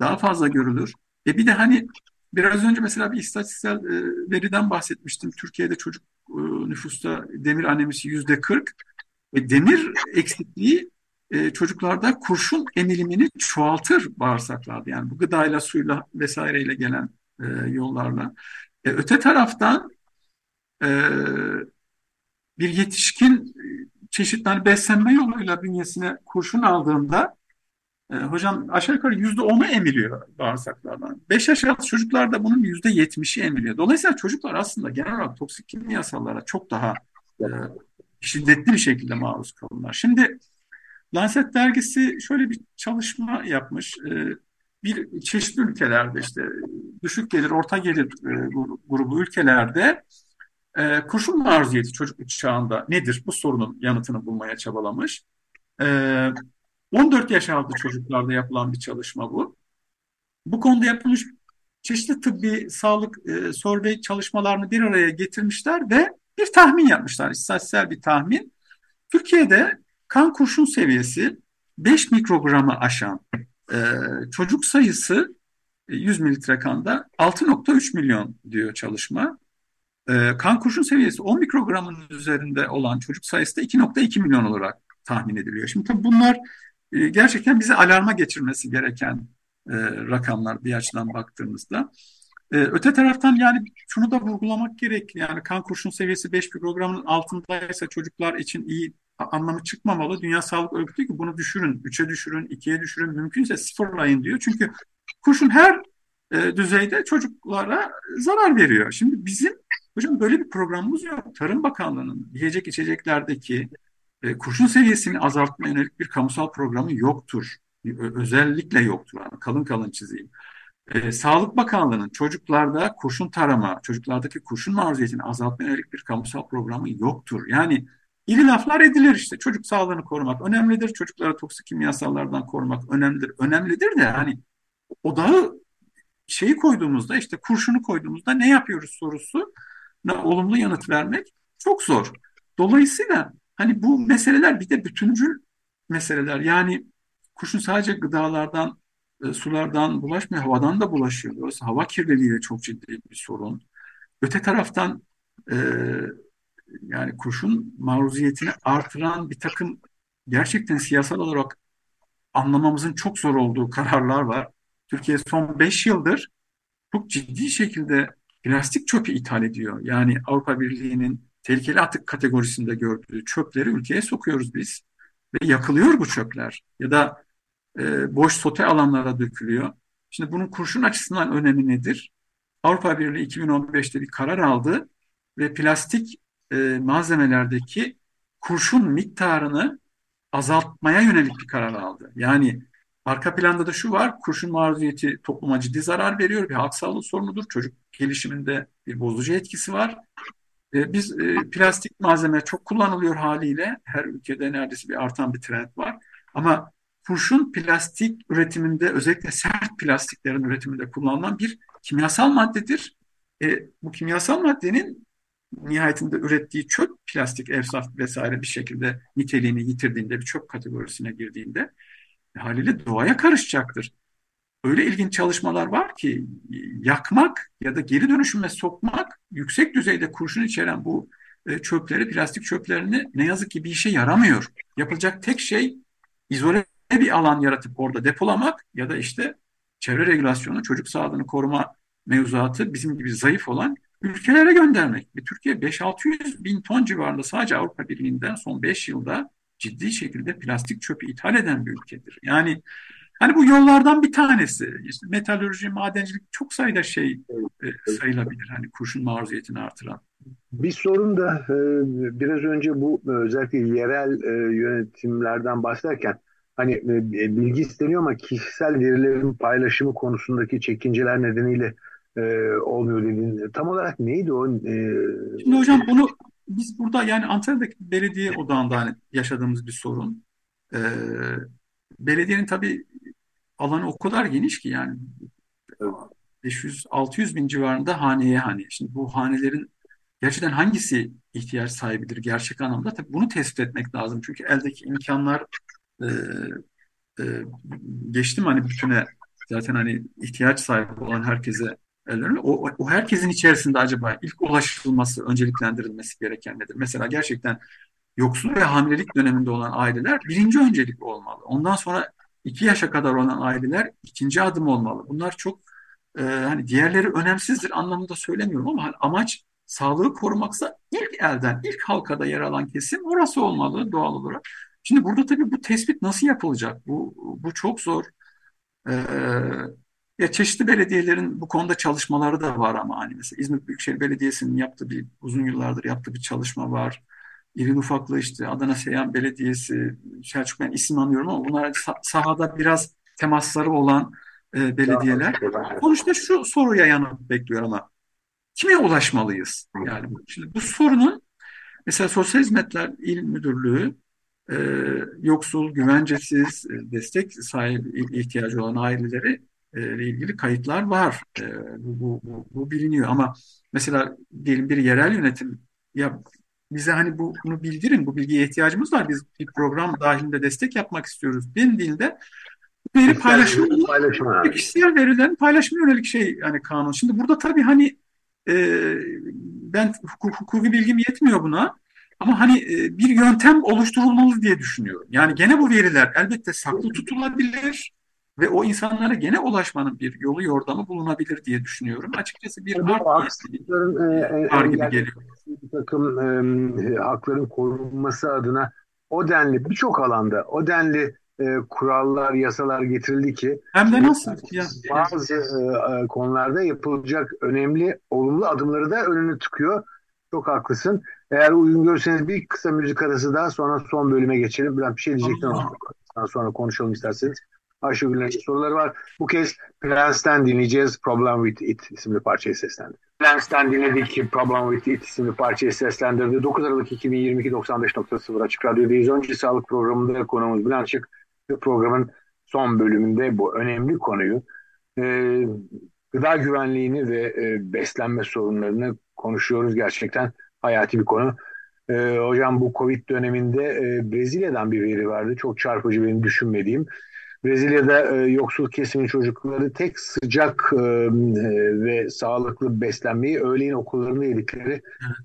daha fazla görülür. E bir de hani biraz önce mesela bir istatistiksel e, veriden bahsetmiştim. Türkiye'de çocuk e, nüfusta demir anemisi yüzde 40 ve demir eksikliği çocuklarda kurşun emilimini çoğaltır bağırsaklarda. Yani bu gıdayla, suyla vesaireyle gelen yollarla. E, öte taraftan e, bir yetişkin çeşitli hani beslenme yoluyla bünyesine kurşun aldığında E, hocam aşağı yukarı yüzde onu emiliyor bağırsaklardan. 5 yaş altı çocuklarda bunun yüzde yetmişi emiliyor. Dolayısıyla çocuklar aslında genel olarak toksik kimyasallara çok daha e, şiddetli bir şekilde maruz kalırlar. Şimdi Lancet dergisi şöyle bir çalışma yapmış. E, bir çeşitli ülkelerde işte düşük gelir, orta gelir e, grubu ülkelerde e, kurşun maruziyeti çocukluk çağında nedir? Bu sorunun yanıtını bulmaya çabalamış. E, 14 yaş altı çocuklarda yapılan bir çalışma bu. Bu konuda yapılmış çeşitli tıbbi sağlık e, sorbe çalışmalarını bir araya getirmişler ve bir tahmin yapmışlar, istatistiksel bir tahmin. Türkiye'de kan kurşun seviyesi 5 mikrogramı aşan e, çocuk sayısı 100 mililitre kanda 6.3 milyon diyor çalışma. E, kan kurşun seviyesi 10 mikrogramın üzerinde olan çocuk sayısı da 2.2 milyon olarak tahmin ediliyor. Şimdi tabii bunlar e, gerçekten bizi alarma geçirmesi gereken e, rakamlar bir açıdan baktığımızda. E, öte taraftan yani şunu da vurgulamak gerek. Yani kan kurşun seviyesi 5 mikrogramın altındaysa çocuklar için iyi anlamı çıkmamalı. Dünya Sağlık Örgütü ki bunu düşürün, 3'e düşürün, 2'ye düşürün, mümkünse sıfırlayın diyor. Çünkü kurşun her düzeyde çocuklara zarar veriyor. Şimdi bizim hocam böyle bir programımız yok. Tarım Bakanlığı'nın yiyecek içeceklerdeki e, kurşun seviyesini azaltma yönelik bir kamusal programı yoktur. Özellikle yoktur. Yani kalın kalın çizeyim. E, Sağlık Bakanlığı'nın çocuklarda kurşun tarama, çocuklardaki kurşun maruziyetini azaltma yönelik bir kamusal programı yoktur. Yani İri laflar edilir işte. Çocuk sağlığını korumak önemlidir. Çocuklara toksik kimyasallardan korumak önemlidir. Önemlidir de hani odağı şeyi koyduğumuzda işte kurşunu koyduğumuzda ne yapıyoruz sorusu olumlu yanıt vermek çok zor. Dolayısıyla hani bu meseleler bir de bütüncül meseleler. Yani kurşun sadece gıdalardan, e, sulardan bulaşmıyor, havadan da bulaşıyor. Dolayısıyla hava kirliliği de çok ciddi bir sorun. Öte taraftan e, yani kurşun maruziyetini artıran bir takım gerçekten siyasal olarak anlamamızın çok zor olduğu kararlar var. Türkiye son 5 yıldır çok ciddi şekilde plastik çöpü ithal ediyor. Yani Avrupa Birliği'nin tehlikeli atık kategorisinde gördüğü çöpleri ülkeye sokuyoruz biz. Ve yakılıyor bu çöpler. Ya da e, boş sote alanlara dökülüyor. Şimdi bunun kurşun açısından önemi nedir? Avrupa Birliği 2015'te bir karar aldı ve plastik e, malzemelerdeki kurşun miktarını azaltmaya yönelik bir karar aldı. Yani arka planda da şu var, kurşun maruziyeti topluma ciddi zarar veriyor, bir halk sağlığı sorunudur, çocuk gelişiminde bir bozucu etkisi var. E, biz e, plastik malzeme çok kullanılıyor haliyle, her ülkede neredeyse bir artan bir trend var. Ama kurşun plastik üretiminde, özellikle sert plastiklerin üretiminde kullanılan bir kimyasal maddedir. E, bu kimyasal maddenin nihayetinde ürettiği çöp plastik, evsaf vesaire bir şekilde niteliğini yitirdiğinde bir çöp kategorisine girdiğinde haliyle doğaya karışacaktır. Öyle ilginç çalışmalar var ki yakmak ya da geri dönüşüme sokmak yüksek düzeyde kurşun içeren bu e, çöpleri, plastik çöplerini ne yazık ki bir işe yaramıyor. Yapılacak tek şey izole bir alan yaratıp orada depolamak ya da işte çevre regülasyonu, çocuk sağlığını koruma mevzuatı bizim gibi zayıf olan ülkelere göndermek. Ve Türkiye 5-600 bin ton civarında sadece Avrupa Birliği'nden son 5 yılda ciddi şekilde plastik çöpü ithal eden bir ülkedir. Yani hani bu yollardan bir tanesi. İşte metalurji, madencilik çok sayıda şey e, sayılabilir. Hani kurşun maruziyetini artıran. Bir sorun da e, biraz önce bu e, özellikle yerel yönetimlerden bahsederken hani bilgi isteniyor ama kişisel verilerin paylaşımı konusundaki çekinceler nedeniyle e, olmuyor dediğin. Tam olarak neydi o? E, Şimdi hocam bunu biz burada yani Antalya'daki belediye odağında hani yaşadığımız bir sorun. E, belediyenin tabii alanı o kadar geniş ki yani 500-600 bin civarında haneye hani. Şimdi bu hanelerin gerçekten hangisi ihtiyaç sahibidir gerçek anlamda? Tabii bunu tespit etmek lazım. Çünkü eldeki imkanlar e, e, geçtim hani bütüne zaten hani ihtiyaç sahibi olan herkese o, o herkesin içerisinde acaba ilk ulaşılması, önceliklendirilmesi gereken nedir? Mesela gerçekten yoksul ve hamilelik döneminde olan aileler birinci öncelik olmalı. Ondan sonra iki yaşa kadar olan aileler ikinci adım olmalı. Bunlar çok e, hani diğerleri önemsizdir anlamında söylemiyorum ama hani amaç sağlığı korumaksa ilk elden, ilk halkada yer alan kesim orası olmalı doğal olarak. Şimdi burada tabii bu tespit nasıl yapılacak? Bu, bu çok zor. Ee, ya çeşitli belediyelerin bu konuda çalışmaları da var ama hani mesela İzmir Büyükşehir Belediyesi'nin yaptığı bir uzun yıllardır yaptığı bir çalışma var. İri ufaklı işte Adana Seyhan Belediyesi, Selçuk ben isim anlıyorum ama bunlar sahada biraz temasları olan e, belediyeler. Sonuçta şu soruya yanıt bekliyor ama kime ulaşmalıyız? Yani şimdi bu sorunun mesela Sosyal Hizmetler İl Müdürlüğü e, yoksul, güvencesiz, e, destek sahibi ihtiyacı olan aileleri ile ilgili kayıtlar var. E, bu, bu, bu biliniyor ama mesela diyelim bir yerel yönetim ya bize hani bu, bunu bildirin, bu bilgiye ihtiyacımız var. Biz bir program dahilinde destek yapmak istiyoruz dendiğinde veri paylaşımı, paylaşımı kişisel verilerin paylaşımı yönelik şey yani kanun. Şimdi burada tabii hani e, ben hukuk, hukuki bilgim yetmiyor buna. Ama hani e, bir yöntem oluşturulmalı diye düşünüyorum. Yani gene bu veriler elbette saklı tutulabilir ve o insanlara gene ulaşmanın bir yolu yordamı bulunabilir diye düşünüyorum. Açıkçası bir haksızlıkların e, e, gibi geliyor. Bir takım e, hakların korunması adına o denli birçok alanda o denli e, kurallar, yasalar getirildi ki hem de nasıl ya? bazı e, konularda yapılacak önemli olumlu adımları da önünü tıkıyor. Çok haklısın. Eğer uygun görürseniz bir kısa müzik arası daha sonra son bölüme geçelim. Bülent bir şey diyecektim ama sonra konuşalım isterseniz. Ayşegül'ün soruları var. Bu kez Prince'den dinleyeceğiz. Problem with It isimli parçayı seslendirdi. Prince'den dinledik Problem with It isimli parçayı seslendirdi. 9 Aralık 2022 95.0 Açık Radyo'dayız. Önce sağlık programında konumuz Bülent Şık. Programın son bölümünde bu önemli konuyu e, gıda güvenliğini ve e, beslenme sorunlarını konuşuyoruz. Gerçekten hayati bir konu. E, hocam bu Covid döneminde e, Brezilya'dan bir veri vardı. Çok çarpıcı benim düşünmediğim. Brezilya'da e, yoksul kesimin çocukları tek sıcak e, ve sağlıklı beslenmeyi öğleyin okullarında yedikleri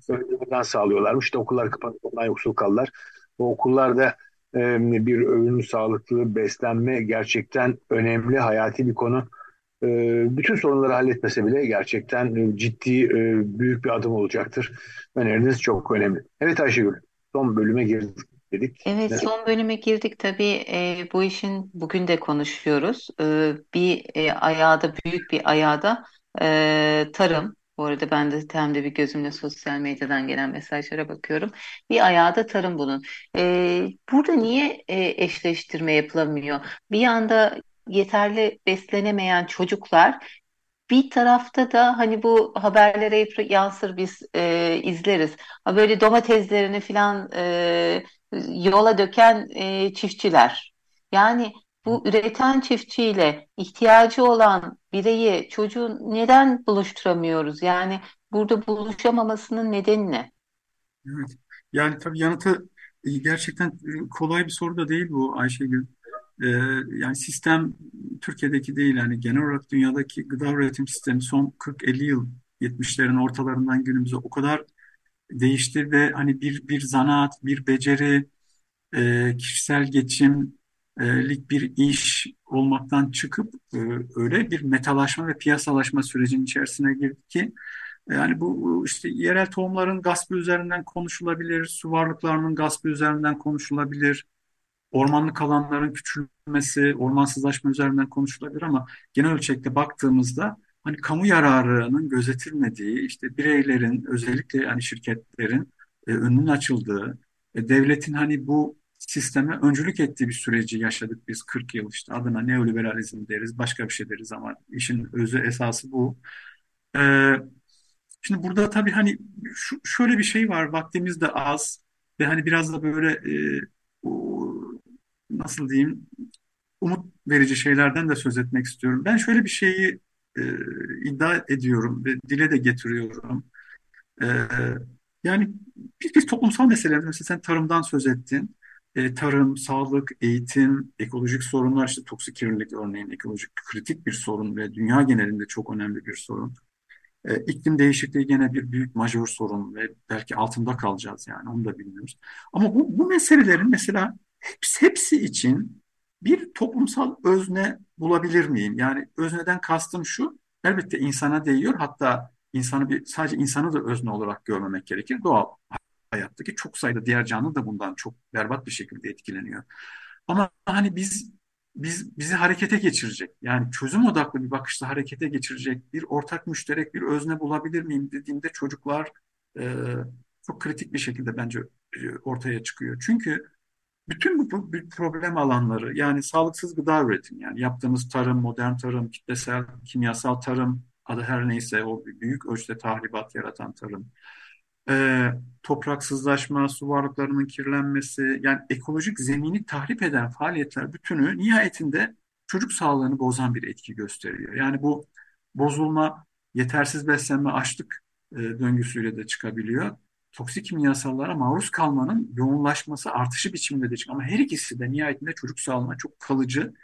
öğleden sağlıyorlarmış. İşte okullar kapanıp ondan yoksul kaldılar. O okullarda e, bir öğün sağlıklı beslenme gerçekten önemli, hayati bir konu. E, bütün sorunları halletmese bile gerçekten ciddi, e, büyük bir adım olacaktır. Öneriniz çok önemli. Evet Ayşegül, son bölüme girdik dedik. Evet, son bölüme girdik tabii. E, bu işin bugün de konuşuyoruz. E, bir e, ayağı da büyük bir ayağı da e, tarım. Bu arada ben de de bir gözümle sosyal medyadan gelen mesajlara bakıyorum. Bir ayağı da tarım bunun. E, burada niye e, eşleştirme yapılamıyor? Bir yanda yeterli beslenemeyen çocuklar bir tarafta da hani bu haberlere yansır biz e, izleriz. Ha böyle domateslerini falan e, yola döken e, çiftçiler. Yani bu üreten çiftçiyle ihtiyacı olan bireyi, çocuğu neden buluşturamıyoruz? Yani burada buluşamamasının nedeni ne? Evet. Yani tabii yanıtı e, gerçekten e, kolay bir soru da değil bu Ayşegül. Ee, yani sistem Türkiye'deki değil yani genel olarak dünyadaki gıda üretim sistemi son 40-50 yıl 70'lerin ortalarından günümüze o kadar değişti ve hani bir bir zanaat, bir beceri, e, kişisel geçimlik bir iş olmaktan çıkıp e, öyle bir metalaşma ve piyasalaşma sürecinin içerisine girdi ki yani bu işte yerel tohumların gaspı üzerinden konuşulabilir, su varlıklarının gaspı üzerinden konuşulabilir, ormanlık alanların küçülmesi, ormansızlaşma üzerinden konuşulabilir ama genel ölçekte baktığımızda hani kamu yararının gözetilmediği, işte bireylerin, özellikle yani şirketlerin e, önünün açıldığı, e, devletin hani bu sisteme öncülük ettiği bir süreci yaşadık biz 40 yıl işte adına neoliberalizm deriz, başka bir şey deriz ama işin özü esası bu. Ee, şimdi burada tabii hani şu, şöyle bir şey var, vaktimiz de az ve hani biraz da böyle e, o, nasıl diyeyim umut verici şeylerden de söz etmek istiyorum. Ben şöyle bir şeyi e, iddia ediyorum ve dile de getiriyorum. E, yani bir, bir toplumsal meseleler, mesela sen tarımdan söz ettin. E, tarım, sağlık, eğitim, ekolojik sorunlar, işte toksik kirlilik örneğin ekolojik kritik bir sorun ve dünya genelinde çok önemli bir sorun. E, iklim değişikliği gene bir büyük majör sorun ve belki altında kalacağız yani onu da bilmiyoruz. Ama bu, bu meselelerin mesela hepsi, hepsi için bir toplumsal özne bulabilir miyim? Yani özneden kastım şu, elbette insana değiyor hatta insanı bir sadece insanı da özne olarak görmemek gerekir doğal hayattaki çok sayıda diğer canlı da bundan çok berbat bir şekilde etkileniyor. Ama hani biz biz bizi harekete geçirecek yani çözüm odaklı bir bakışla harekete geçirecek bir ortak müşterek bir özne bulabilir miyim dediğimde çocuklar e, çok kritik bir şekilde bence ortaya çıkıyor. Çünkü bütün bu problem alanları yani sağlıksız gıda üretimi yani yaptığımız tarım, modern tarım, kitlesel, kimyasal tarım adı her neyse o büyük ölçüde tahribat yaratan tarım, e, topraksızlaşma, su varlıklarının kirlenmesi yani ekolojik zemini tahrip eden faaliyetler bütünü nihayetinde çocuk sağlığını bozan bir etki gösteriyor. Yani bu bozulma yetersiz beslenme açlık e, döngüsüyle de çıkabiliyor toksik kimyasallara maruz kalmanın yoğunlaşması artışı biçiminde de çıkıyor. Ama her ikisi de nihayetinde çocuk sağlığına çok kalıcı,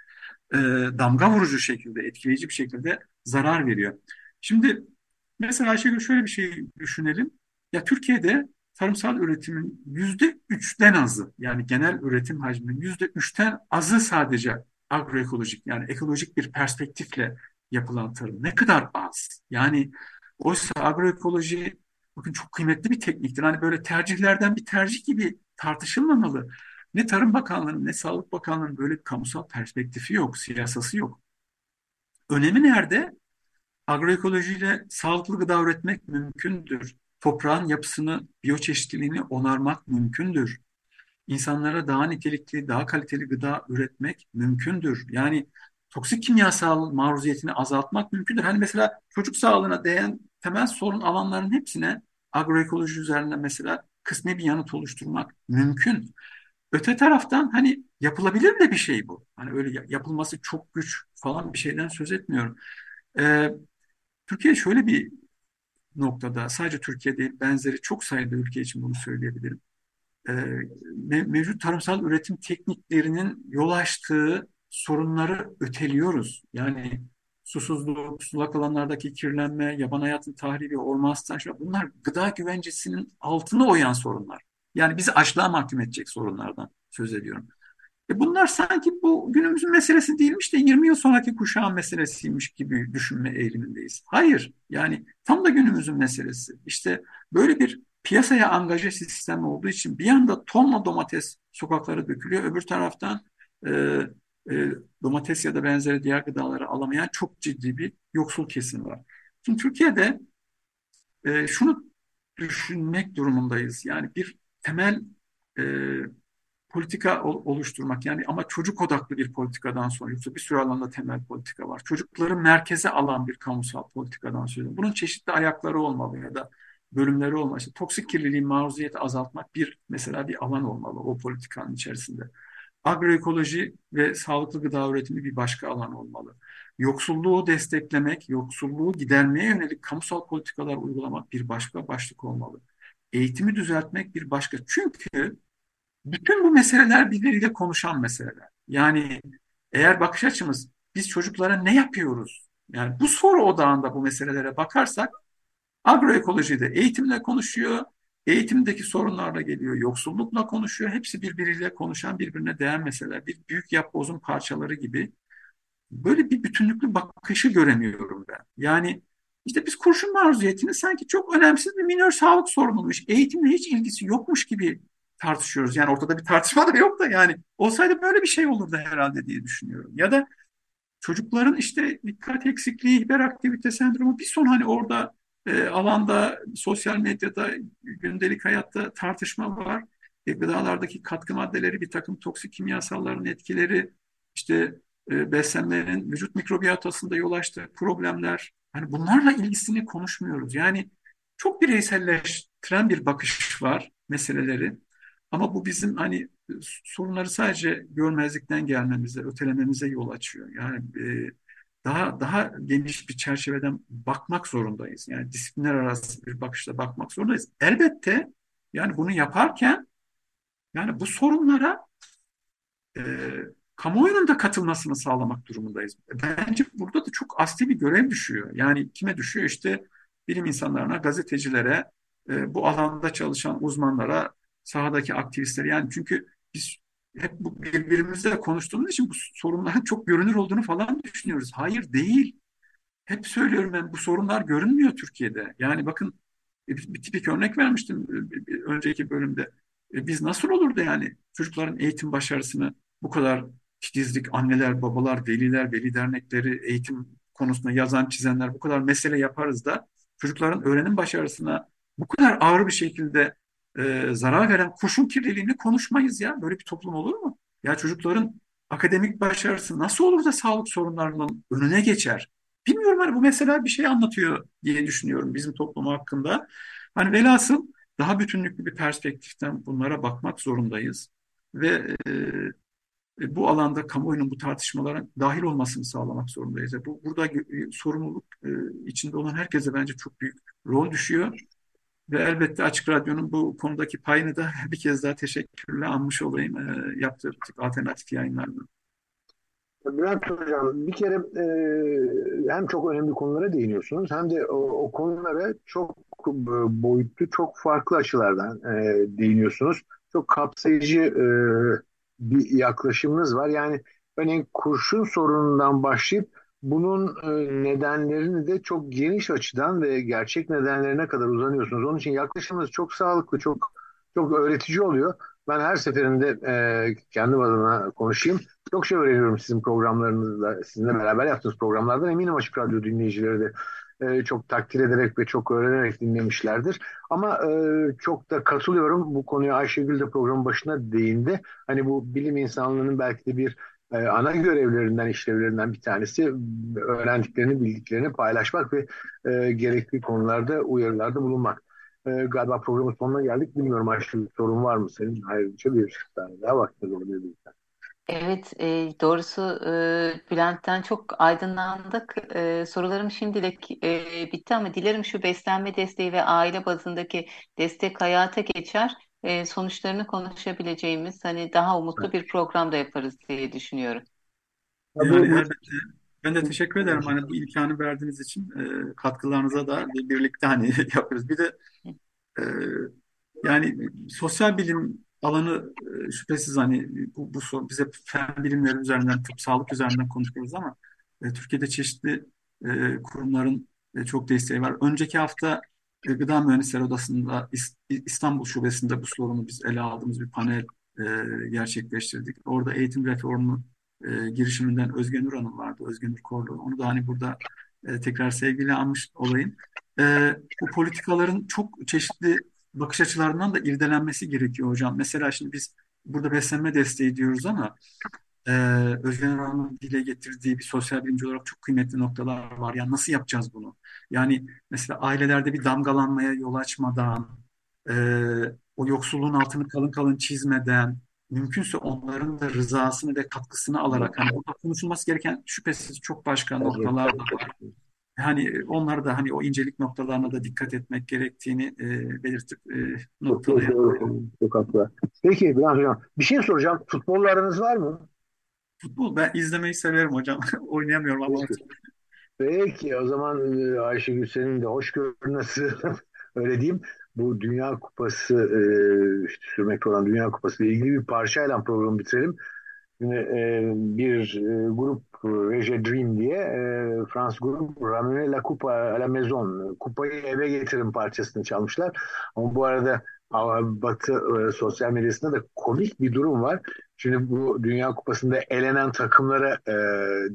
e, damga vurucu şekilde, etkileyici bir şekilde zarar veriyor. Şimdi mesela Ayşegül şöyle bir şey düşünelim. Ya Türkiye'de tarımsal üretimin yüzde üçten azı yani genel üretim hacminin yüzde üçten azı sadece agroekolojik yani ekolojik bir perspektifle yapılan tarım. Ne kadar az? Yani oysa agroekoloji Bakın çok kıymetli bir tekniktir. Hani böyle tercihlerden bir tercih gibi tartışılmamalı. Ne Tarım Bakanlığı'nın ne Sağlık Bakanlığı'nın böyle bir kamusal perspektifi yok, siyasası yok. Önemi nerede? Agroekolojiyle sağlıklı gıda üretmek mümkündür. Toprağın yapısını, biyoçeşitliliğini onarmak mümkündür. İnsanlara daha nitelikli, daha kaliteli gıda üretmek mümkündür. Yani toksik kimyasal maruziyetini azaltmak mümkündür. Hani mesela çocuk sağlığına değen temel sorun alanların hepsine agroekoloji üzerinde mesela kısmi bir yanıt oluşturmak mümkün. Öte taraftan hani yapılabilir de bir şey bu. Hani öyle yapılması çok güç falan bir şeyden söz etmiyorum. Ee, Türkiye şöyle bir noktada sadece Türkiye değil benzeri çok sayıda ülke için bunu söyleyebilirim. Ee, mevcut tarımsal üretim tekniklerinin yol açtığı sorunları öteliyoruz. Yani susuzluk, sulak alanlardaki kirlenme, yaban hayatın tahribi, orman stajları bunlar gıda güvencesinin altına oyan sorunlar. Yani bizi açlığa mahkum edecek sorunlardan söz ediyorum. E bunlar sanki bu günümüzün meselesi değilmiş de 20 yıl sonraki kuşağın meselesiymiş gibi düşünme eğilimindeyiz. Hayır yani tam da günümüzün meselesi. İşte böyle bir piyasaya angaje sistem olduğu için bir yanda tonla domates sokaklara dökülüyor. Öbür taraftan e, e, domates ya da benzeri diğer gıdaları alamayan çok ciddi bir yoksul kesim var. Şimdi Türkiye'de e, şunu düşünmek durumundayız. Yani bir temel e, politika oluşturmak yani ama çocuk odaklı bir politikadan sonra yoksa bir sürü alanda temel politika var. Çocukları merkeze alan bir kamusal politikadan söylüyorum. Bunun çeşitli ayakları olmalı ya da bölümleri olmalı. İşte toksik kirliliğin maruziyeti azaltmak bir mesela bir alan olmalı o politikanın içerisinde. Agroekoloji ve sağlıklı gıda üretimi bir başka alan olmalı. Yoksulluğu desteklemek, yoksulluğu gidermeye yönelik kamusal politikalar uygulamak bir başka başlık olmalı. Eğitimi düzeltmek bir başka. Çünkü bütün bu meseleler birbiriyle konuşan meseleler. Yani eğer bakış açımız biz çocuklara ne yapıyoruz? Yani bu soru odağında bu meselelere bakarsak agroekoloji de eğitimle konuşuyor, Eğitimdeki sorunlarla geliyor, yoksullukla konuşuyor. Hepsi birbiriyle konuşan, birbirine değen meseleler. Bir büyük yapbozun parçaları gibi. Böyle bir bütünlüklü bakışı göremiyorum ben. Yani işte biz kurşun maruziyetini sanki çok önemsiz bir minör sağlık sorunuymuş. Eğitimle hiç ilgisi yokmuş gibi tartışıyoruz. Yani ortada bir tartışma da yok da yani olsaydı böyle bir şey olurdu herhalde diye düşünüyorum. Ya da çocukların işte dikkat eksikliği, hiperaktivite sendromu bir son hani orada e, alanda sosyal medyada gündelik hayatta tartışma var. E, gıdalardaki katkı maddeleri, bir takım toksik kimyasalların etkileri, işte e, beslenmenin vücut mikrobiyotasında yol açtığı problemler. Hani bunlarla ilgisini konuşmuyoruz. Yani çok bireyselleştiren bir bakış var meseleleri. Ama bu bizim hani sorunları sadece görmezlikten gelmemize, ötelememize yol açıyor. Yani e, daha daha geniş bir çerçeveden bakmak zorundayız. Yani disiplinler arası bir bakışla bakmak zorundayız. Elbette yani bunu yaparken yani bu sorunlara e, kamuoyunun da katılmasını sağlamak durumundayız. Bence burada da çok asli bir görev düşüyor. Yani kime düşüyor? İşte bilim insanlarına, gazetecilere, e, bu alanda çalışan uzmanlara, sahadaki aktivistlere. Yani çünkü biz hep birbirimizle konuştuğumuz için bu sorunların çok görünür olduğunu falan düşünüyoruz. Hayır değil. Hep söylüyorum ben bu sorunlar görünmüyor Türkiye'de. Yani bakın bir, bir tipik örnek vermiştim bir önceki bölümde. E, biz nasıl olurdu yani çocukların eğitim başarısını bu kadar titizlik, anneler, babalar, veliler, veli dernekleri, eğitim konusunda yazan, çizenler bu kadar mesele yaparız da çocukların öğrenim başarısına bu kadar ağır bir şekilde e, zarar veren kurşun kirliliğini konuşmayız ya. Böyle bir toplum olur mu? Ya çocukların akademik başarısı nasıl olur da sağlık sorunlarının önüne geçer? Bilmiyorum hani bu mesela bir şey anlatıyor diye düşünüyorum bizim toplum hakkında. Hani velhasıl daha bütünlüklü bir perspektiften bunlara bakmak zorundayız. Ve e, e, bu alanda kamuoyunun bu tartışmalara dahil olmasını sağlamak zorundayız. Bu burada e, sorumluluk e, içinde olan herkese bence çok büyük rol düşüyor. Ve elbette Açık Radyo'nun bu konudaki payını da bir kez daha teşekkürle anmış olayım e, yaptığı alternatif yayınlardan. Bülent Hocam bir kere e, hem çok önemli konulara değiniyorsunuz hem de o, o konulara çok boyutlu, çok farklı açılardan e, değiniyorsunuz. Çok kapsayıcı e, bir yaklaşımınız var. Yani örneğin kurşun sorunundan başlayıp bunun e, nedenlerini de çok geniş açıdan ve gerçek nedenlerine kadar uzanıyorsunuz. Onun için yaklaşımınız çok sağlıklı, çok çok öğretici oluyor. Ben her seferinde e, kendim adına konuşayım. Çok şey öğreniyorum sizin programlarınızda, sizinle beraber yaptığınız programlardan. Eminim Açık Radyo dinleyicileri de e, çok takdir ederek ve çok öğrenerek dinlemişlerdir. Ama e, çok da katılıyorum bu konuya Ayşegül de programın başına değindi. Hani bu bilim insanlığının belki de bir e, ana görevlerinden, işlevlerinden bir tanesi öğrendiklerini, bildiklerini paylaşmak ve e, gerekli konularda uyarılarda bulunmak. E, galiba programın sonuna geldik. Bilmiyorum Ayşegül sorun var mı senin? Ayrıca bir tane daha vaktiniz olabilir. Evet, e, doğrusu e, Bülent'ten çok aydınlandık. E, sorularım şimdilik e, bitti ama dilerim şu beslenme desteği ve aile bazındaki destek hayata geçer. E, sonuçlarını konuşabileceğimiz hani daha umutlu bir program da yaparız diye düşünüyorum. Yani elbette ben de teşekkür ederim hani bu imkanı verdiğiniz için e, katkılarınıza da birlikte hani yapıyoruz. Bir de e, yani sosyal bilim alanı e, şüphesiz hani bu, bu bize fen bilimleri üzerinden, tıp, sağlık üzerinden konuşuyoruz ama e, Türkiye'de çeşitli e, kurumların e, çok desteği var. Önceki hafta e, Gıda Mühendisleri Odası'nda İstanbul Şubesi'nde bu sorunu biz ele aldığımız bir panel e, gerçekleştirdik. Orada eğitim reformu e, girişiminden Özgen Nur Hanım vardı, Özgen Nur Korlu. Onu da hani burada e, tekrar sevgiyle anmış olayım. E, bu politikaların çok çeşitli bakış açılarından da irdelenmesi gerekiyor hocam. Mesela şimdi biz burada beslenme desteği diyoruz ama e, Özgen Hanım'ın dile getirdiği bir sosyal bilimci olarak çok kıymetli noktalar var. Yani nasıl yapacağız bunu? Yani mesela ailelerde bir damgalanmaya yol açmadan, e, o yoksulluğun altını kalın kalın çizmeden, mümkünse onların da rızasını ve katkısını alarak hani orada konuşulması gereken şüphesiz çok başka noktalar da var hani onlar da hani o incelik noktalarına da dikkat etmek gerektiğini e, belirtip e, noktalayalım. Çok, haklı. Peki Bülent Hocam bir şey soracağım. Futbolla aranız var mı? Futbol ben izlemeyi severim hocam. Oynayamıyorum ama. Peki o zaman e, Ayşegül senin de hoş görünmesi öyle diyeyim. Bu Dünya Kupası e, işte sürmekte olan Dünya Kupası ile ilgili bir parçayla programı bitirelim. Yine e, bir e, grup Reje Dream diye e, Fransız grup Ramenez la Coupe à la Maison kupayı eve getirin parçasını çalmışlar. Ama bu arada Batı e, sosyal medyasında da komik bir durum var. Şimdi bu Dünya Kupası'nda elenen takımlara e,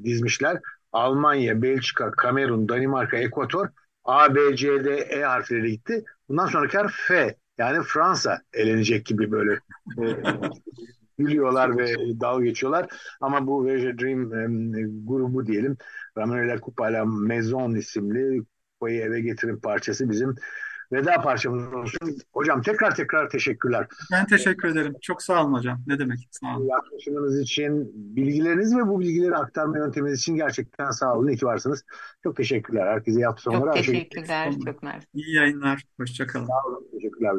dizmişler. Almanya, Belçika, Kamerun, Danimarka, Ekvator A, B, C, D, E harfleri gitti. Bundan sonraki harf F. Yani Fransa elenecek gibi böyle e, gülüyorlar ve dalga geçiyorlar. Ama bu Veja Dream e, grubu diyelim Ramonella Kupala Maison isimli kupayı eve getirin parçası bizim veda parçamız olsun. Hocam tekrar tekrar teşekkürler. Ben teşekkür ederim. Çok sağ olun hocam. Ne demek? Sağ olun. Yaklaşımınız için, bilgileriniz ve bu bilgileri aktarma yönteminiz için gerçekten sağ olun. İyi ki varsınız. Çok teşekkürler. Herkese yaptı sonlara. Çok teşekkürler. Çok mersi. İyi yayınlar. Hoşçakalın. Sağ olun. Teşekkürler.